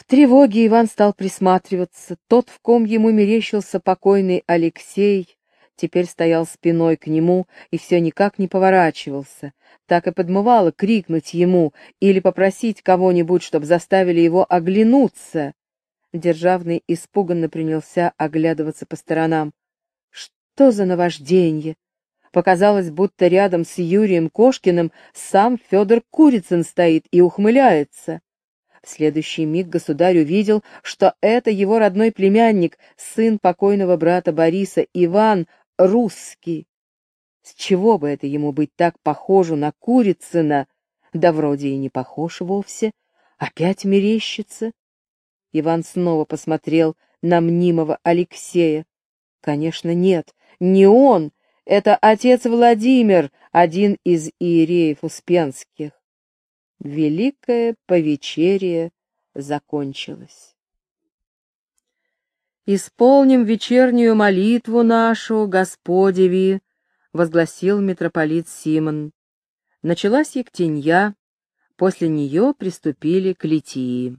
В тревоге Иван стал присматриваться. Тот, в ком ему мерещился покойный Алексей, теперь стоял спиной к нему и все никак не поворачивался. Так и подмывало крикнуть ему или попросить кого-нибудь, чтобы заставили его оглянуться. Державный испуганно принялся оглядываться по сторонам. Что за наважденье? Показалось, будто рядом с Юрием Кошкиным сам Федор Курицын стоит и ухмыляется. В следующий миг государь увидел, что это его родной племянник, сын покойного брата Бориса, Иван, русский. С чего бы это ему быть так похожу на Курицына? Да вроде и не похож вовсе. Опять мерещится. Иван снова посмотрел на мнимого Алексея. Конечно, нет, не он, это отец Владимир, один из иереев Успенских. Великое повечерие закончилось. «Исполним вечернюю молитву нашу, Господеви», — возгласил митрополит Симон. Началась ектенья, после нее приступили к литии.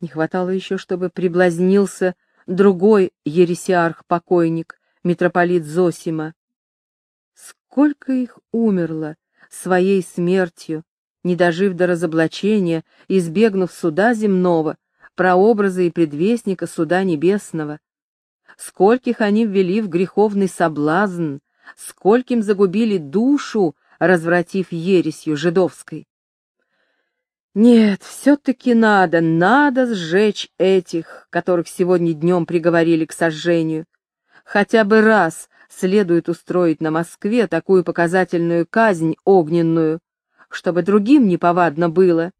Не хватало еще, чтобы приблазнился другой ересиарх-покойник, митрополит Зосима. Сколько их умерло своей смертью, не дожив до разоблачения, избегнув суда земного, прообраза и предвестника суда небесного. Скольких они ввели в греховный соблазн, скольким загубили душу, развратив ересью жидовской. Нет, все-таки надо, надо сжечь этих, которых сегодня днем приговорили к сожжению. Хотя бы раз следует устроить на Москве такую показательную казнь огненную, чтобы другим неповадно было.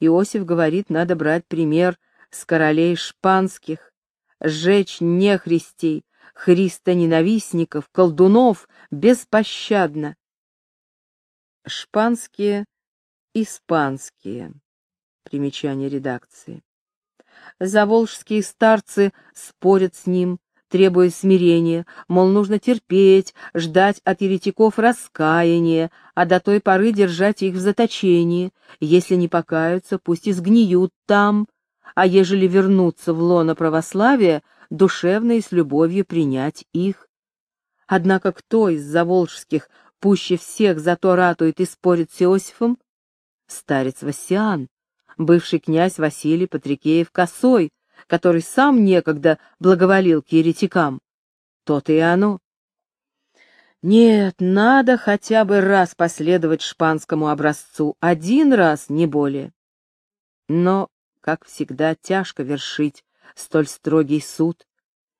Иосиф говорит, надо брать пример с королей шпанских, сжечь нехристей, христоненавистников, колдунов беспощадно. Шпанские испанские. Примечание редакции. Заволжские старцы спорят с ним, требуя смирения, мол, нужно терпеть, ждать от еретиков раскаяния, а до той поры держать их в заточении. Если не покаются, пусть изгниют там, а ежели вернуться в лоно православия, душевно и с любовью принять их. Однако кто из заволжских пуще всех зато ратует и спорит с Иосифом? старец Васиан, бывший князь Василий Патрикеев-Косой, который сам некогда благоволил к еретикам. То-то и оно. Нет, надо хотя бы раз последовать шпанскому образцу, один раз, не более. Но, как всегда, тяжко вершить столь строгий суд.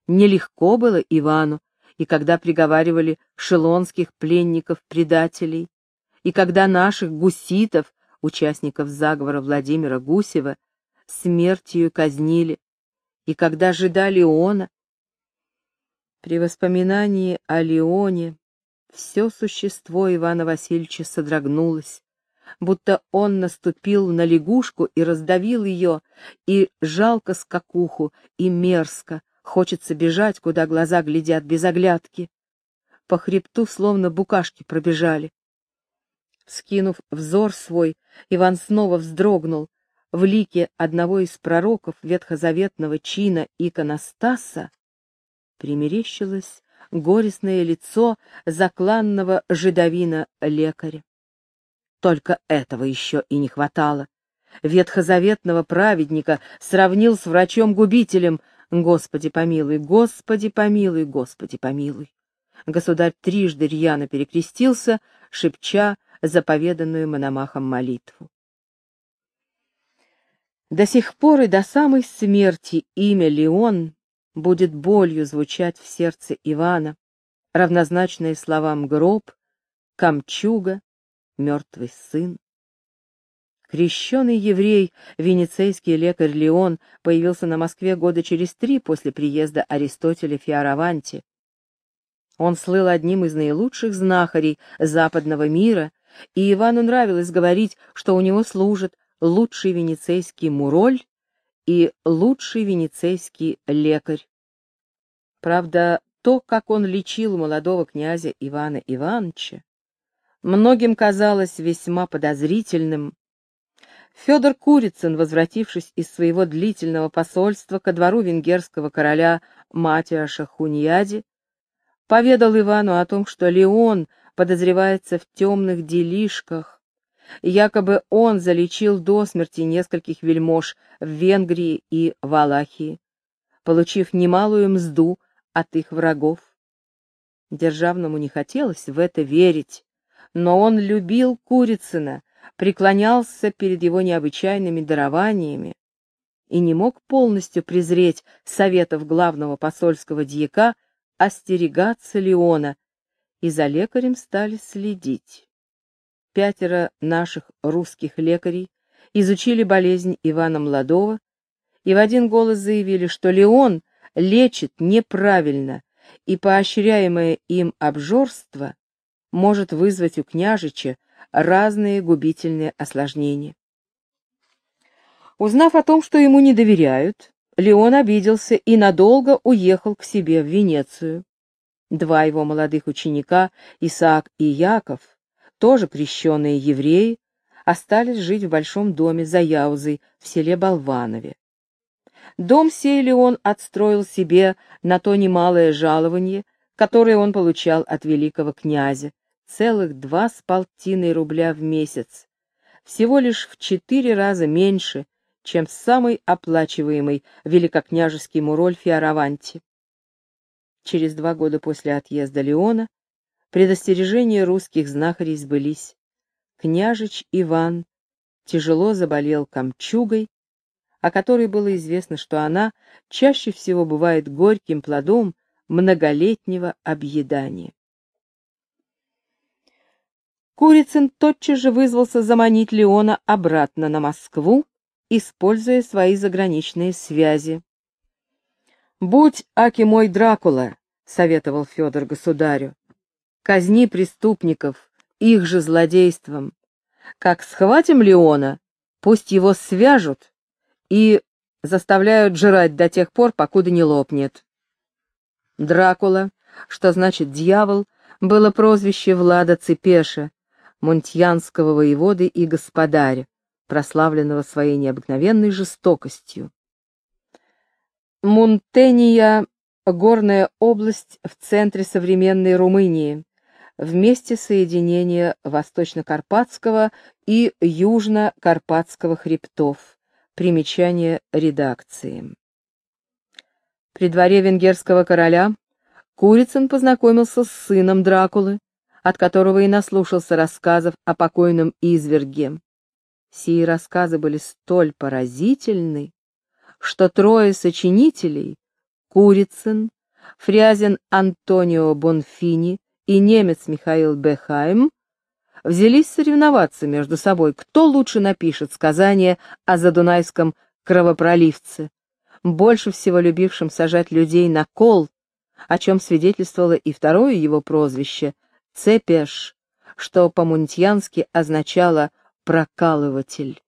Нелегко было Ивану, и когда приговаривали шелонских пленников-предателей, и когда наших гуситов участников заговора Владимира Гусева, смертью казнили, и когда жда Леона, при воспоминании о Леоне все существо Ивана Васильевича содрогнулось, будто он наступил на лягушку и раздавил ее, и жалко скакуху, и мерзко, хочется бежать, куда глаза глядят без оглядки. По хребту словно букашки пробежали. Скинув взор свой, Иван снова вздрогнул. В лике одного из пророков ветхозаветного чина иконостаса примерещилось горестное лицо закланного жидовина-лекаря. Только этого еще и не хватало. Ветхозаветного праведника сравнил с врачом-губителем. Господи помилуй, Господи помилуй, Господи помилуй. Государь трижды рьяно перекрестился, шепча заповеданную Мономахом молитву. До сих пор и до самой смерти имя Леон будет болью звучать в сердце Ивана, равнозначное словам гроб, камчуга, мертвый сын. Крещеный еврей, венецейский лекарь Леон, появился на Москве года через три после приезда Аристотеля Фиараванти. Он слыл одним из наилучших знахарей западного мира и Ивану нравилось говорить, что у него служит лучший венецейский муроль и лучший венецейский лекарь. Правда, то, как он лечил молодого князя Ивана Ивановича, многим казалось весьма подозрительным. Федор Курицын, возвратившись из своего длительного посольства ко двору венгерского короля Матиаша Хуньяди, поведал Ивану о том, что Леон подозревается в темных делишках, якобы он залечил до смерти нескольких вельмож в Венгрии и Валахии, получив немалую мзду от их врагов. Державному не хотелось в это верить, но он любил Курицына, преклонялся перед его необычайными дарованиями и не мог полностью презреть советов главного посольского дьяка остерегаться Леона, и за лекарем стали следить. Пятеро наших русских лекарей изучили болезнь Ивана Младова и в один голос заявили, что Леон лечит неправильно, и поощряемое им обжорство может вызвать у княжича разные губительные осложнения. Узнав о том, что ему не доверяют, Леон обиделся и надолго уехал к себе в Венецию. Два его молодых ученика, Исаак и Яков, тоже крещенные евреи, остались жить в большом доме за Яузой в селе Болванове. Дом сей Леон отстроил себе на то немалое жалование, которое он получал от великого князя, целых два с полтиной рубля в месяц, всего лишь в четыре раза меньше, чем самый оплачиваемый великокняжеский муроль Фиараванти. Через два года после отъезда Леона предостережения русских знахарей сбылись. Княжич Иван тяжело заболел камчугой, о которой было известно, что она чаще всего бывает горьким плодом многолетнего объедания. Курицын тотчас же вызвался заманить Леона обратно на Москву, используя свои заграничные связи. «Будь, аки мой Дракула», — советовал Федор государю, — «казни преступников, их же злодейством. Как схватим Леона, пусть его свяжут и заставляют жрать до тех пор, покуда не лопнет». Дракула, что значит дьявол, было прозвище Влада Цепеша, мунтьянского воеводы и господаря, прославленного своей необыкновенной жестокостью. Мунтения — горная область в центре современной Румынии, в месте соединения Восточно-Карпатского и Южно-Карпатского хребтов. Примечание редакции. При дворе венгерского короля Курицын познакомился с сыном Дракулы, от которого и наслушался рассказов о покойном изверге. Сии рассказы были столь поразительны, что трое сочинителей — Курицын, Фрязин Антонио Бонфини и немец Михаил Бехайм — взялись соревноваться между собой, кто лучше напишет сказание о задунайском кровопроливце, больше всего любившем сажать людей на кол, о чем свидетельствовало и второе его прозвище — цепеш, что по-мунтьянски означало «прокалыватель».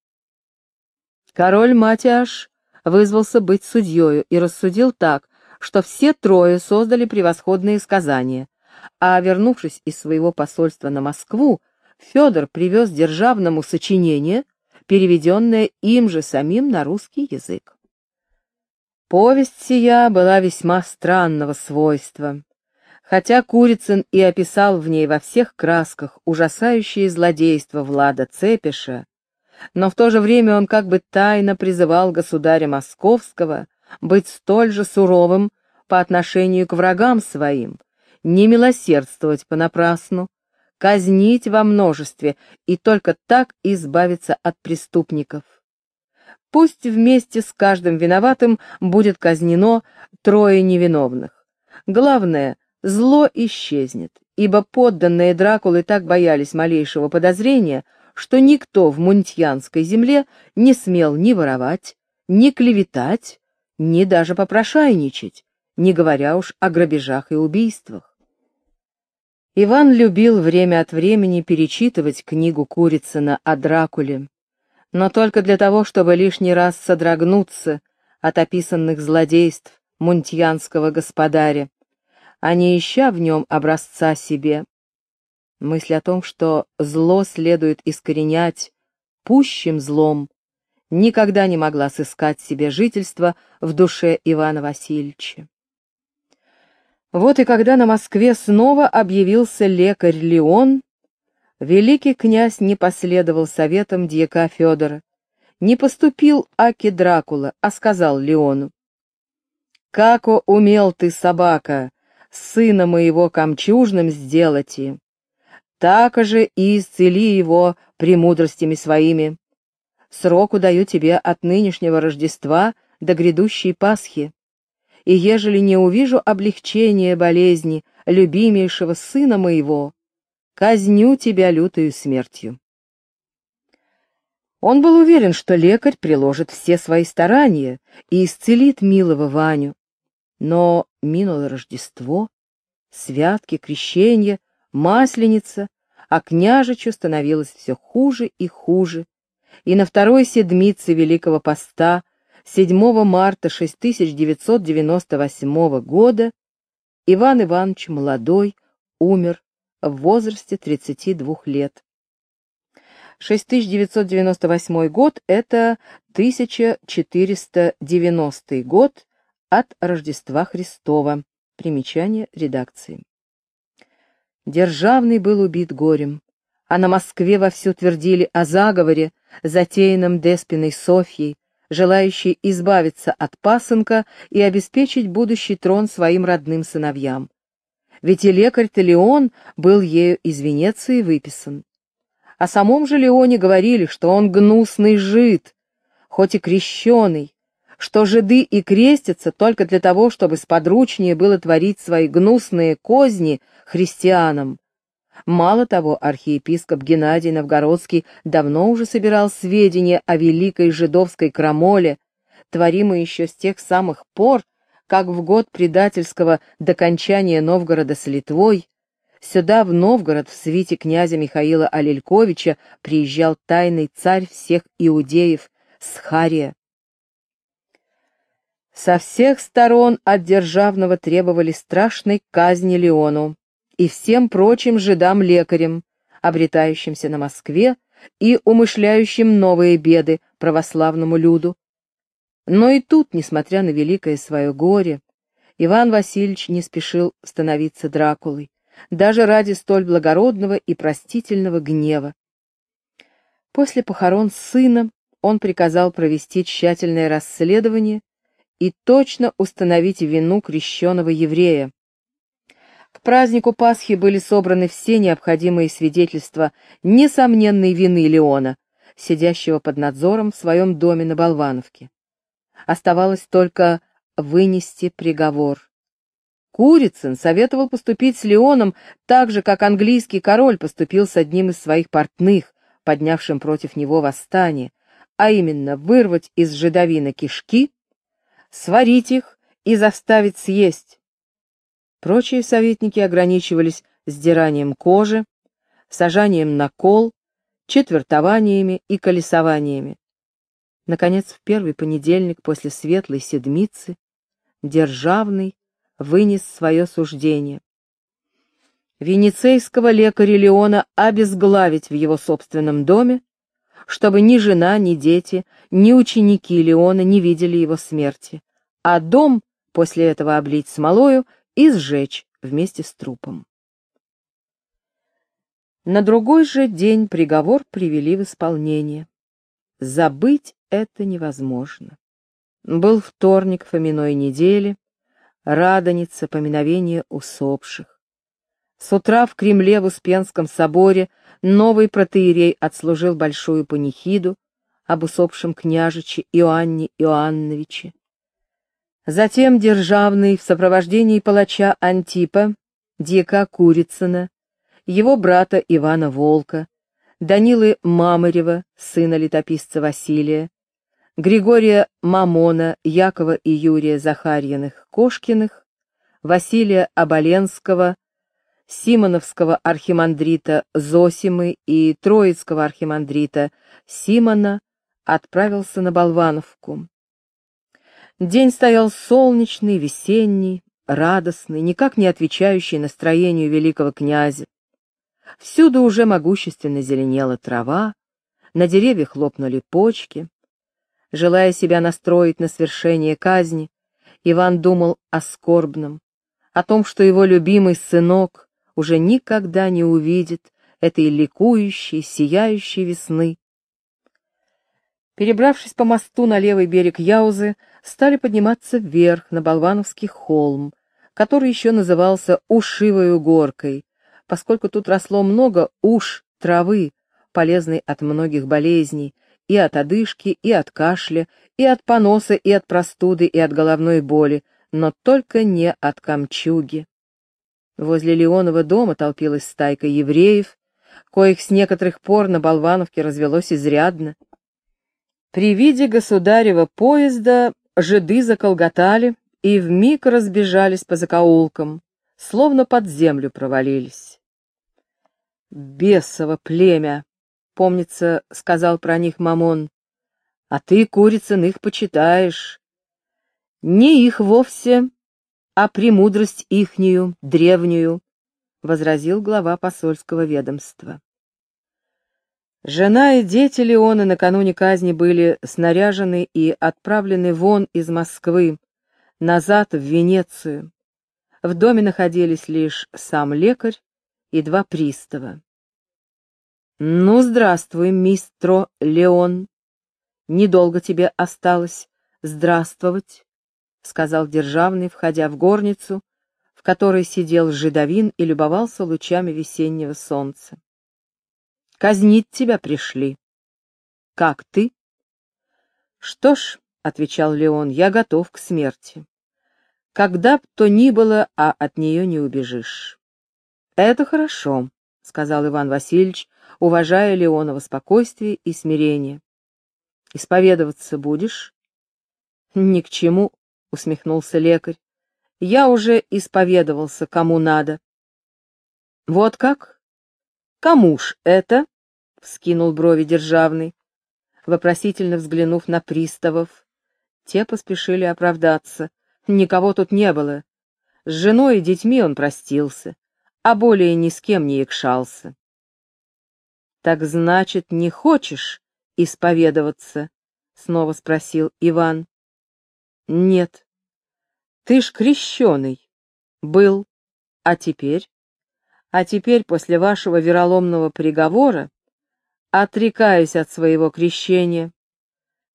Король Матиаш вызвался быть судьею и рассудил так, что все трое создали превосходные сказания, а, вернувшись из своего посольства на Москву, Федор привез державному сочинение, переведенное им же самим на русский язык. Повесть сия была весьма странного свойства. Хотя Курицын и описал в ней во всех красках ужасающие злодейства Влада Цепиша, но в то же время он как бы тайно призывал государя Московского быть столь же суровым по отношению к врагам своим, не милосердствовать понапрасну, казнить во множестве и только так избавиться от преступников. Пусть вместе с каждым виноватым будет казнено трое невиновных. Главное, зло исчезнет, ибо подданные Дракулы так боялись малейшего подозрения, что никто в Мунтьянской земле не смел ни воровать, ни клеветать, ни даже попрошайничать, не говоря уж о грабежах и убийствах. Иван любил время от времени перечитывать книгу Курицына о Дракуле, но только для того, чтобы лишний раз содрогнуться от описанных злодейств мунтьянского господаря, а не ища в нем образца себе. Мысль о том, что зло следует искоренять пущим злом, никогда не могла сыскать себе жительство в душе Ивана Васильевича. Вот и когда на Москве снова объявился лекарь Леон, великий князь не последовал советам дьяка Федора, не поступил Аки Дракула, а сказал Леону, «Како умел ты, собака, сына моего камчужным сделать и, так же и исцели его премудростями своими. Сроку даю тебе от нынешнего Рождества до грядущей Пасхи. И ежели не увижу облегчения болезни любимейшего сына моего, казню тебя лютою смертью. Он был уверен, что лекарь приложит все свои старания и исцелит милого Ваню. Но минуло Рождество, святки, крещение, масленица, а княжичу становилось все хуже и хуже, и на второй седмице Великого Поста 7 марта 6998 года Иван Иванович молодой умер в возрасте 32 лет. 6998 год — это 1490 год от Рождества Христова. Примечание редакции. Державный был убит горем, а на Москве вовсю твердили о заговоре, затеянном Деспиной Софьей, желающей избавиться от пасынка и обеспечить будущий трон своим родным сыновьям. Ведь и лекарь-то Леон был ею из Венеции выписан. О самом же Леоне говорили, что он гнусный жид, хоть и крещеный, что жиды и крестятся только для того, чтобы сподручнее было творить свои гнусные козни христианам. Мало того, архиепископ Геннадий Новгородский давно уже собирал сведения о великой жидовской крамоле, творимой еще с тех самых пор, как в год предательского докончания Новгорода с Литвой Сюда, в Новгород, в свите князя Михаила Алельковича, приезжал тайный царь всех иудеев, Схария. Со всех сторон от державного требовали страшной казни Леону и всем прочим жидам-лекарям, обретающимся на Москве и умышляющим новые беды православному люду. Но и тут, несмотря на великое свое горе, Иван Васильевич не спешил становиться Дракулой даже ради столь благородного и простительного гнева. После похорон сына он приказал провести тщательное расследование и точно установить вину крещеного еврея. К празднику Пасхи были собраны все необходимые свидетельства несомненной вины Леона, сидящего под надзором в своем доме на Болвановке. Оставалось только вынести приговор. Курицын советовал поступить с Леоном так же, как английский король поступил с одним из своих портных, поднявшим против него восстание, а именно вырвать из жидовины кишки, сварить их и заставить съесть. Прочие советники ограничивались сдиранием кожи, сажанием на кол, четвертованиями и колесованиями. Наконец, в первый понедельник после светлой седмицы, державный, вынес свое суждение. Венецейского лекаря Леона обезглавить в его собственном доме, чтобы ни жена, ни дети, ни ученики Леона не видели его смерти, а дом после этого облить смолою и сжечь вместе с трупом. На другой же день приговор привели в исполнение. Забыть это невозможно. Был вторник Фоминой недели, Радоница, поминовение усопших. С утра в Кремле в Успенском соборе новый протеерей отслужил большую панихиду об усопшем княжиче Иоанне Иоанновиче. Затем Державный в сопровождении палача Антипа, дьяка Курицына, его брата Ивана Волка, Данилы Мамарева, сына летописца Василия, Григория Мамона, Якова и Юрия Захарьиных-Кошкиных, Василия Оболенского, Симоновского архимандрита Зосимы и Троицкого архимандрита Симона отправился на Болвановку. День стоял солнечный, весенний, радостный, никак не отвечающий настроению великого князя. Всюду уже могущественно зеленела трава, на деревьях хлопнули почки, Желая себя настроить на свершение казни, Иван думал о скорбном, о том, что его любимый сынок уже никогда не увидит этой ликующей, сияющей весны. Перебравшись по мосту на левый берег Яузы, стали подниматься вверх на Болвановский холм, который еще назывался Ушивою горкой, поскольку тут росло много уж травы, полезной от многих болезней, и от одышки, и от кашля, и от поноса, и от простуды, и от головной боли, но только не от камчуги. Возле Леонова дома толпилась стайка евреев, коих с некоторых пор на Болвановке развелось изрядно. При виде государева поезда жиды заколготали и вмиг разбежались по закоулкам, словно под землю провалились. «Бесово племя!» — помнится, сказал про них Мамон. «А ты, Курицын, их почитаешь. Не их вовсе, а премудрость ихнюю, древнюю», — возразил глава посольского ведомства. Жена и дети Леона накануне казни были снаряжены и отправлены вон из Москвы, назад в Венецию. В доме находились лишь сам лекарь и два пристава. «Ну, здравствуй, мистро Леон. Недолго тебе осталось здравствовать», — сказал Державный, входя в горницу, в которой сидел Жидовин и любовался лучами весеннего солнца. Казнить тебя пришли. Как ты? Что ж, — отвечал Леон, — я готов к смерти. Когда б то ни было, а от нее не убежишь. Это хорошо, — сказал Иван Васильевич, уважая Леонова спокойствие и смирение. Исповедоваться будешь? Ни к чему, — усмехнулся лекарь. Я уже исповедовался, кому надо. Вот как? Кому ж это? — вскинул брови державный, вопросительно взглянув на приставов. Те поспешили оправдаться. Никого тут не было. С женой и детьми он простился, а более ни с кем не якшался. — Так значит, не хочешь исповедоваться? — снова спросил Иван. — Нет. Ты ж крещеный. Был. А теперь? А теперь, после вашего вероломного приговора, отрекаюсь от своего крещения.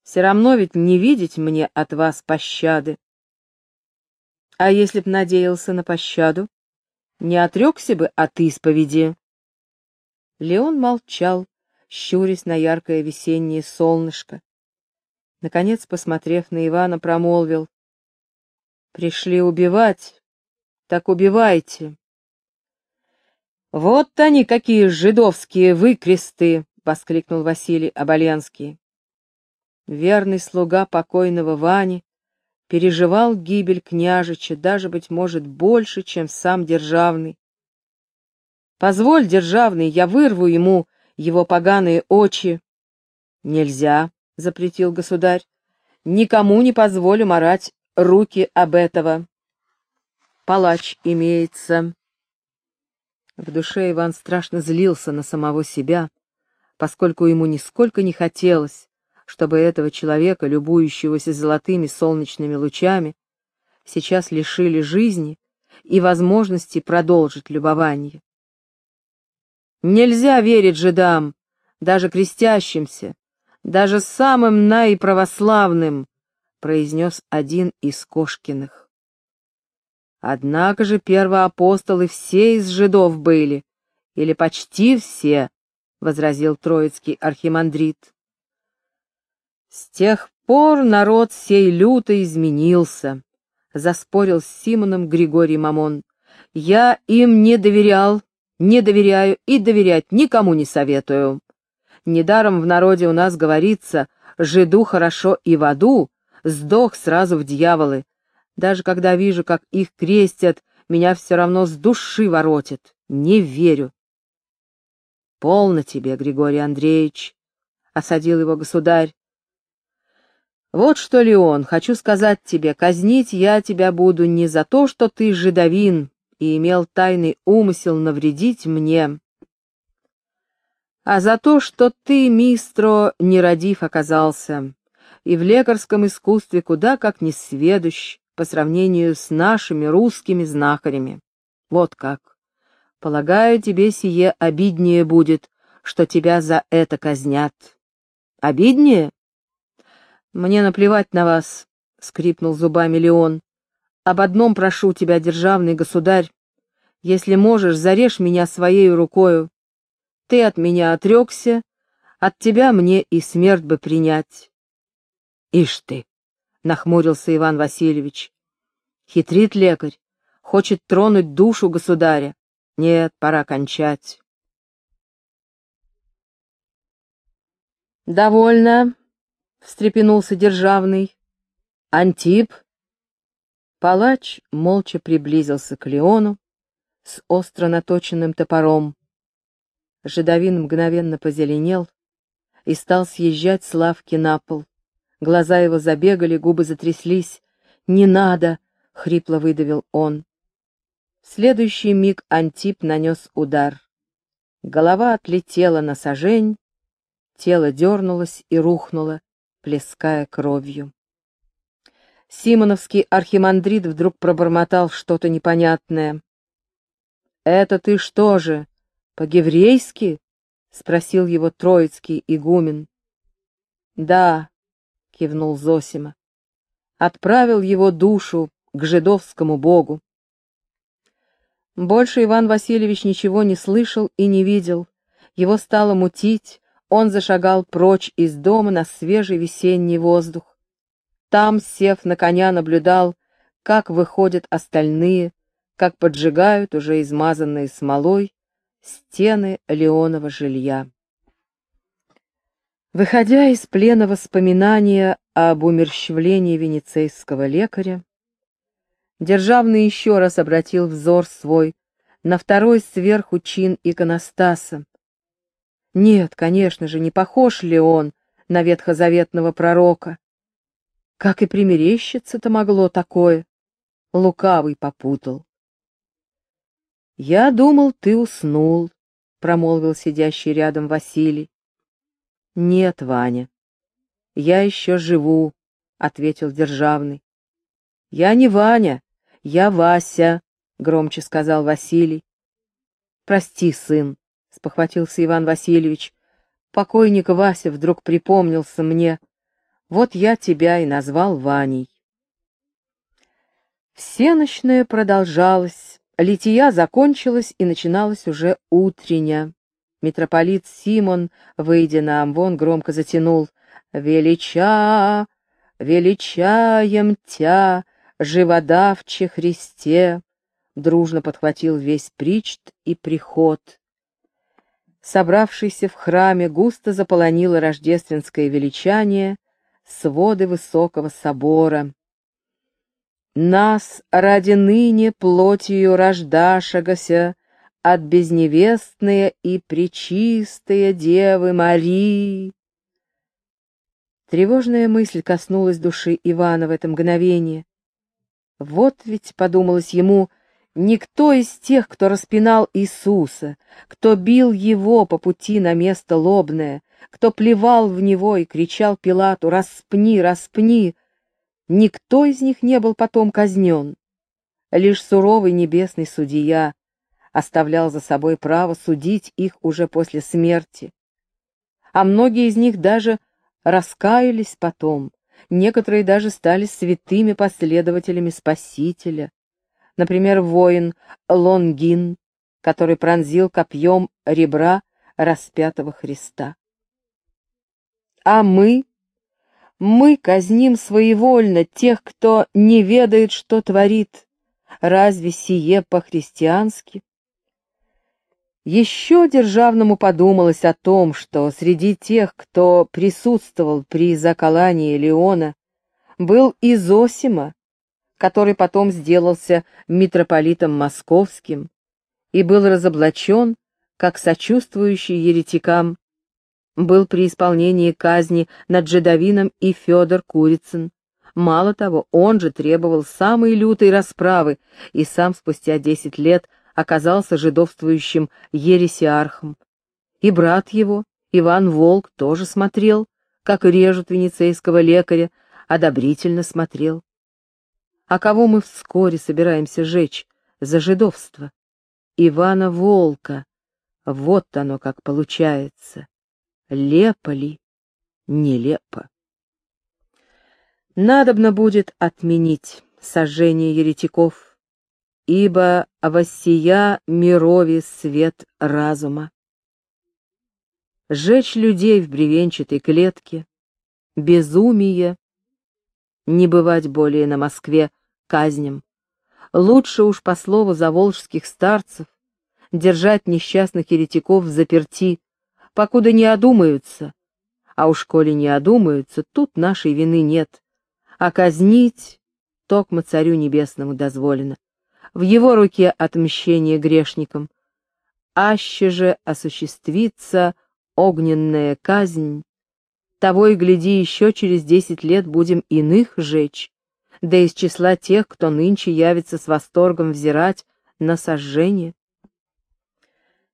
Все равно ведь не видеть мне от вас пощады. А если б надеялся на пощаду, не отрекся бы от исповеди. Леон молчал, щурясь на яркое весеннее солнышко. Наконец, посмотрев на Ивана, промолвил. «Пришли убивать, так убивайте». «Вот они, какие жидовские выкресты!» — воскликнул Василий Оболенский. Верный слуга покойного Вани переживал гибель княжича даже, быть может, больше, чем сам Державный. «Позволь, Державный, я вырву ему его поганые очи». «Нельзя», — запретил государь, — «никому не позволю морать руки об этого». «Палач имеется». В душе Иван страшно злился на самого себя, поскольку ему нисколько не хотелось, чтобы этого человека, любующегося золотыми солнечными лучами, сейчас лишили жизни и возможности продолжить любование. Нельзя верить жидам, даже крестящимся, даже самым наиправославным, произнес один из Кошкиных. Однако же первоапостолы все из жидов были, или почти все, — возразил троицкий архимандрит. С тех пор народ сей люто изменился, — заспорил с Симоном Григорий Мамон. Я им не доверял, не доверяю и доверять никому не советую. Недаром в народе у нас говорится «жиду хорошо и в аду», сдох сразу в дьяволы. Даже когда вижу, как их крестят, меня все равно с души воротит. Не верю. «Полно тебе, Григорий Андреевич», — осадил его государь. «Вот что, Леон, хочу сказать тебе, казнить я тебя буду не за то, что ты жидовин и имел тайный умысел навредить мне, а за то, что ты, мистро, нерадив оказался. и в лекарском искусстве куда как не сведущ по сравнению с нашими русскими знахарями. Вот как. Полагаю, тебе сие обиднее будет, что тебя за это казнят. Обиднее? Мне наплевать на вас, — скрипнул зубами Леон. Об одном прошу тебя, державный государь. Если можешь, зарежь меня своей рукою. Ты от меня отрекся, от тебя мне и смерть бы принять. Ишь ты, — нахмурился Иван Васильевич. Хитрит лекарь, хочет тронуть душу государя. Нет, пора кончать. «Довольно», — встрепенулся Державный. «Антип?» Палач молча приблизился к Леону с остро наточенным топором. Жидовин мгновенно позеленел и стал съезжать с лавки на пол. Глаза его забегали, губы затряслись. «Не надо!» — хрипло выдавил он. В следующий миг Антип нанес удар. Голова отлетела на сажень, тело дернулось и рухнуло, плеская кровью. Симоновский архимандрит вдруг пробормотал что-то непонятное. «Это ты что же, по-геврейски?» — спросил его троицкий игумен. «Да», — кивнул Зосима, — «отправил его душу к жидовскому богу». Больше Иван Васильевич ничего не слышал и не видел. Его стало мутить, он зашагал прочь из дома на свежий весенний воздух. Там, сев на коня, наблюдал, как выходят остальные, как поджигают уже измазанные смолой стены Леонова жилья. Выходя из плена воспоминания об умерщвлении венецейского лекаря, Державный еще раз обратил взор свой на второй сверху чин иконостаса. Нет, конечно же, не похож ли он на ветхозаветного пророка, как и примерещиться-то могло такое? Лукавый попутал. «Я думал, ты уснул», — промолвил сидящий рядом Василий. «Нет, Ваня, я еще живу», — ответил Державный. «Я не Ваня, я Вася», — громче сказал Василий. «Прости, сын», — спохватился Иван Васильевич. «Покойник Вася вдруг припомнился мне, вот я тебя и назвал Ваней. Всеночная продолжалась, лития закончилась и начиналась уже утренняя. Митрополит Симон, выйдя на амвон, громко затянул «Велича, величаем тя, живодавче Христе!» Дружно подхватил весь причт и приход. Собравшийся в храме густо заполонило рождественское величание, своды высокого собора. Нас ради ныне плотью рождашагася от безневестные и пречистые Девы Марии. Тревожная мысль коснулась души Ивана в это мгновение. Вот ведь, подумалось ему, никто из тех, кто распинал Иисуса, кто бил его по пути на место лобное, кто плевал в него и кричал Пилату «Распни, распни!» Никто из них не был потом казнен. Лишь суровый небесный судья оставлял за собой право судить их уже после смерти. А многие из них даже раскаялись потом, некоторые даже стали святыми последователями Спасителя. Например, воин Лонгин, который пронзил копьем ребра распятого Христа. А мы? Мы казним своевольно тех, кто не ведает, что творит. Разве сие по-христиански? Еще Державному подумалось о том, что среди тех, кто присутствовал при заколании Леона, был и Зосима, который потом сделался митрополитом московским и был разоблачен как сочувствующий еретикам был при исполнении казни над Жидовином и Федор Курицын. Мало того, он же требовал самой лютой расправы и сам спустя десять лет оказался жидовствующим ересиархом. И брат его, Иван Волк, тоже смотрел, как режут венецейского лекаря, одобрительно смотрел. А кого мы вскоре собираемся жечь за жидовство? Ивана Волка. Вот оно как получается. Лепо ли? Нелепо. Надобно будет отменить сожжение еретиков, ибо воссия мирови свет разума. Жечь людей в бревенчатой клетке, безумие, не бывать более на Москве казням. Лучше уж, по слову заволжских старцев, держать несчастных еретиков в заперти, покуда не одумаются, а уж коли не одумаются, тут нашей вины нет, а казнить токмо царю небесному дозволено. В его руке отмщение грешникам. Аще же осуществится огненная казнь, того и гляди, еще через десять лет будем иных жечь, да из числа тех, кто нынче явится с восторгом взирать на сожжение.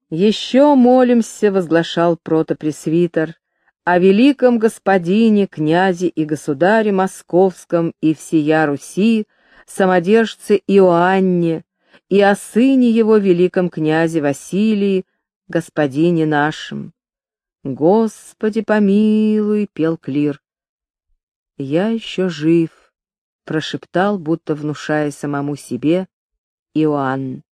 Еще молимся, возглашал протопресвитер, о великом господине, князе и государе московском и всея Руси, самодержце Иоанне, и о сыне его великом князе Василии, господине нашем. «Господи, помилуй!» — пел Клир. «Я еще жив», — прошептал, будто внушая самому себе Иоанн.